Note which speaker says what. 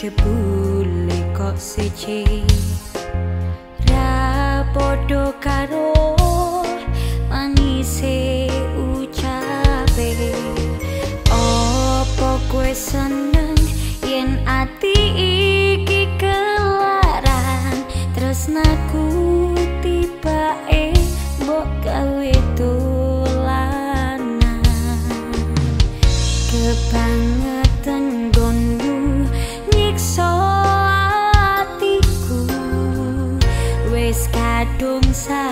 Speaker 1: cebule kok siji. Ra podo karo mangise ucape. Opo kowe seneng yen ati iki kelaran? Tresnaku naku mbok gawe tulana kepanggen đôn xa.